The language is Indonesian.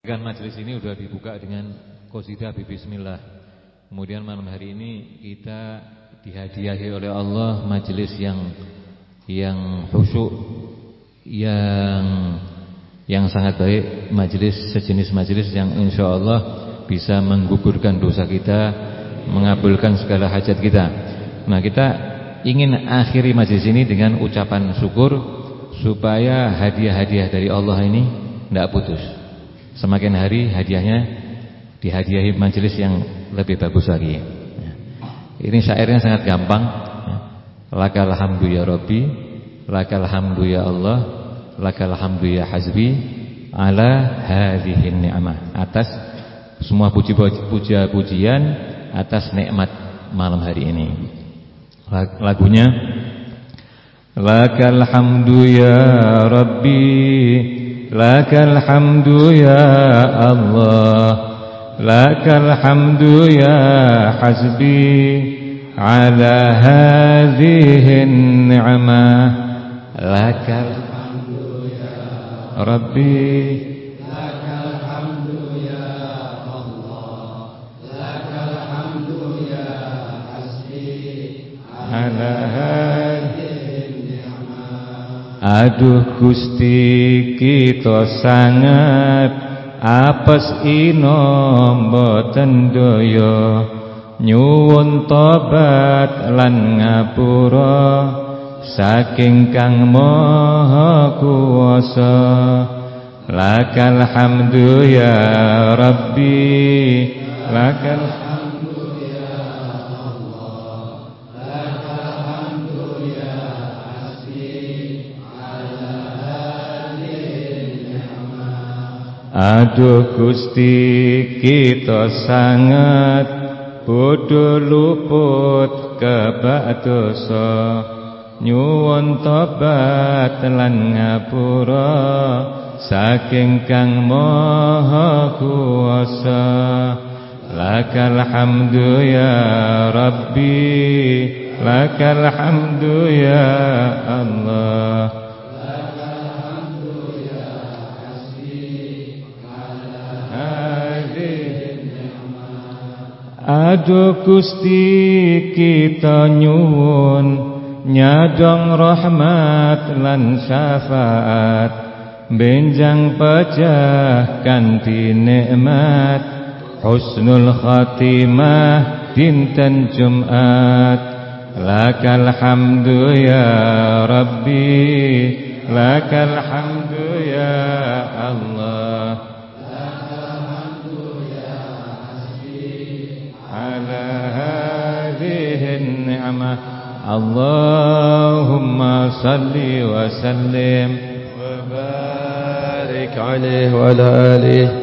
Kan majelis ini sudah dibuka dengan qasidah bismillah. Kemudian malam hari ini kita dihadiahi oleh Allah majelis yang yang khusyuk yang yang sangat baik, majelis sejenis majelis yang insya Allah bisa menggugurkan dosa kita, mengabulkan segala hajat kita. Nah, kita ingin akhiri majelis ini dengan ucapan syukur supaya hadiah-hadiah dari Allah ini tidak putus. Semakin hari hadiahnya dihadiahi majelis yang lebih bagus lagi. Ini syairnya sangat gampang. Lakal hamdu ya Rabbi, lakal hamdu ya Allah, lakal hamdu ya Hazbi ala hadhihi ni'mah. Atas semua puji-pujian atas nikmat malam hari ini. Lagunya Lakal hamdu ya Rabbi لك الحمد يا الله لك الحمد يا حسبي على هذه النعمة لك الحمد يا ربي لك الحمد يا الله لك الحمد يا حسبي على هذه Aduh Gusti kita sangat apes ino mboten daya nyuwun tobat lan ngapura saking Kang Maha Kuwasa. Lakal hamdu ya Rabbi lakal Aduh Gusti kita sangat bodoh luput kebak dosa. Nyuwun tobat lan ngapura saking Kang Maha Kuwasa lakal hamdu ya Rabbi lakal hamdu ya Allah Aduh Gusti kita nyuwun nyadong rahmat lan syafaat. Benjang pecah kanthi nikmat. Husnul khatimah dinten Jumat. Lakal hamdu ya rabbi lakal hamdu ya النعمة. اللهم صل وسلم. وبارك عليه وعلى آله.